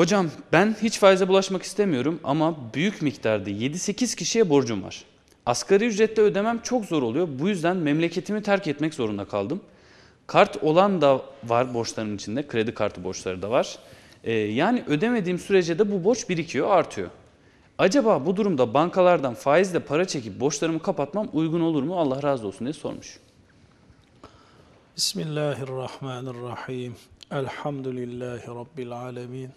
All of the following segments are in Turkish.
Hocam ben hiç faize bulaşmak istemiyorum ama büyük miktarda 7-8 kişiye borcum var. Asgari ücretle ödemem çok zor oluyor. Bu yüzden memleketimi terk etmek zorunda kaldım. Kart olan da var borçların içinde. Kredi kartı borçları da var. Ee, yani ödemediğim sürece de bu borç birikiyor, artıyor. Acaba bu durumda bankalardan faizle para çekip borçlarımı kapatmam uygun olur mu? Allah razı olsun diye sormuş. Bismillahirrahmanirrahim. Elhamdülillahi Rabbil alemin.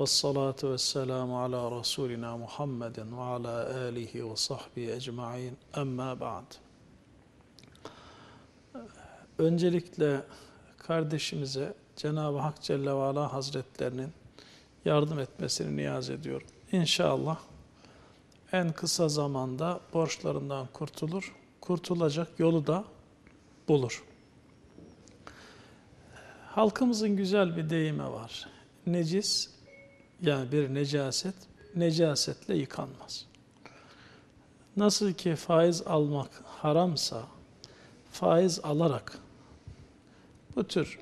Ala Resulina Muhammedin ve ala alihi ve sahbihi ecma'in. Amma ba'd. Öncelikle kardeşimize Cenab-ı Hak Celle ve Ala Hazretlerinin yardım etmesini niyaz ediyorum. İnşallah en kısa zamanda borçlarından kurtulur, kurtulacak yolu da bulur. Halkımızın güzel bir deyimi var. Necis yani bir necaset necasetle yıkanmaz. Nasıl ki faiz almak haramsa faiz alarak bu tür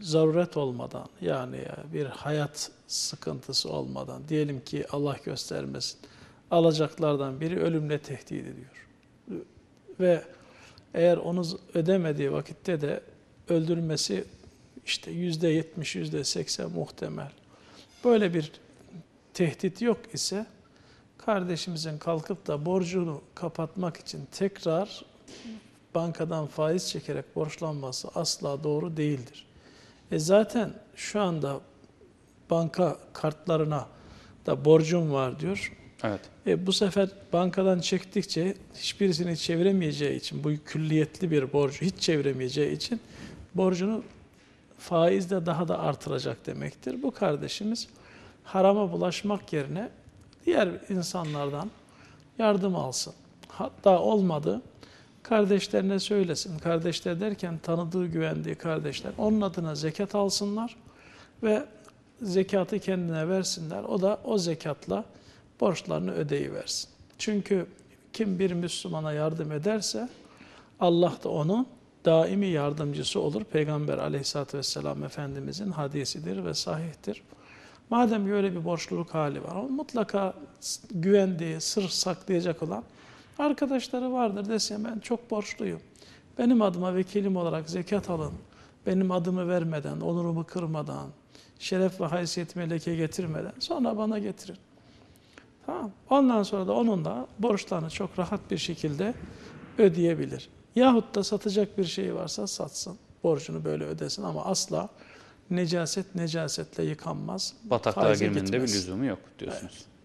zaruret olmadan yani bir hayat sıkıntısı olmadan diyelim ki Allah göstermesin alacaklardan biri ölümle tehdit ediyor. Ve eğer onu ödemediği vakitte de öldürmesi işte yüzde yetmiş, yüzde seksen muhtemel. Böyle bir tehdit yok ise kardeşimizin kalkıp da borcunu kapatmak için tekrar bankadan faiz çekerek borçlanması asla doğru değildir. E zaten şu anda banka kartlarına da borcum var diyor. Evet. E bu sefer bankadan çektikçe hiçbirisini çeviremeyeceği için bu külliyetli bir borcu hiç çeviremeyeceği için borcunu faizle daha da artıracak demektir. Bu kardeşimiz harama bulaşmak yerine diğer insanlardan yardım alsın. Hatta olmadı kardeşlerine söylesin. Kardeşler derken tanıdığı, güvendiği kardeşler onun adına zekat alsınlar ve zekatı kendine versinler. O da o zekatla borçlarını ödeyiversin. Çünkü kim bir Müslümana yardım ederse Allah da onun daimi yardımcısı olur. Peygamber aleyhissalatü vesselam Efendimizin hadisidir ve sahihtir. Madem böyle bir borçluluk hali var, mutlaka güvendiği, sır saklayacak olan arkadaşları vardır dese ben çok borçluyum. Benim adıma vekilim olarak zekat alın. Benim adımı vermeden, onurumu kırmadan, şeref ve haysiyetime leke getirmeden sonra bana getirin. Tamam. Ondan sonra da onun da borçlarını çok rahat bir şekilde ödeyebilir. Yahut da satacak bir şey varsa satsın. Borcunu böyle ödesin ama asla necaset necasetle yıkanmaz. Bataklığa girmenin de bir lüzumu yok diyorsunuz. Evet.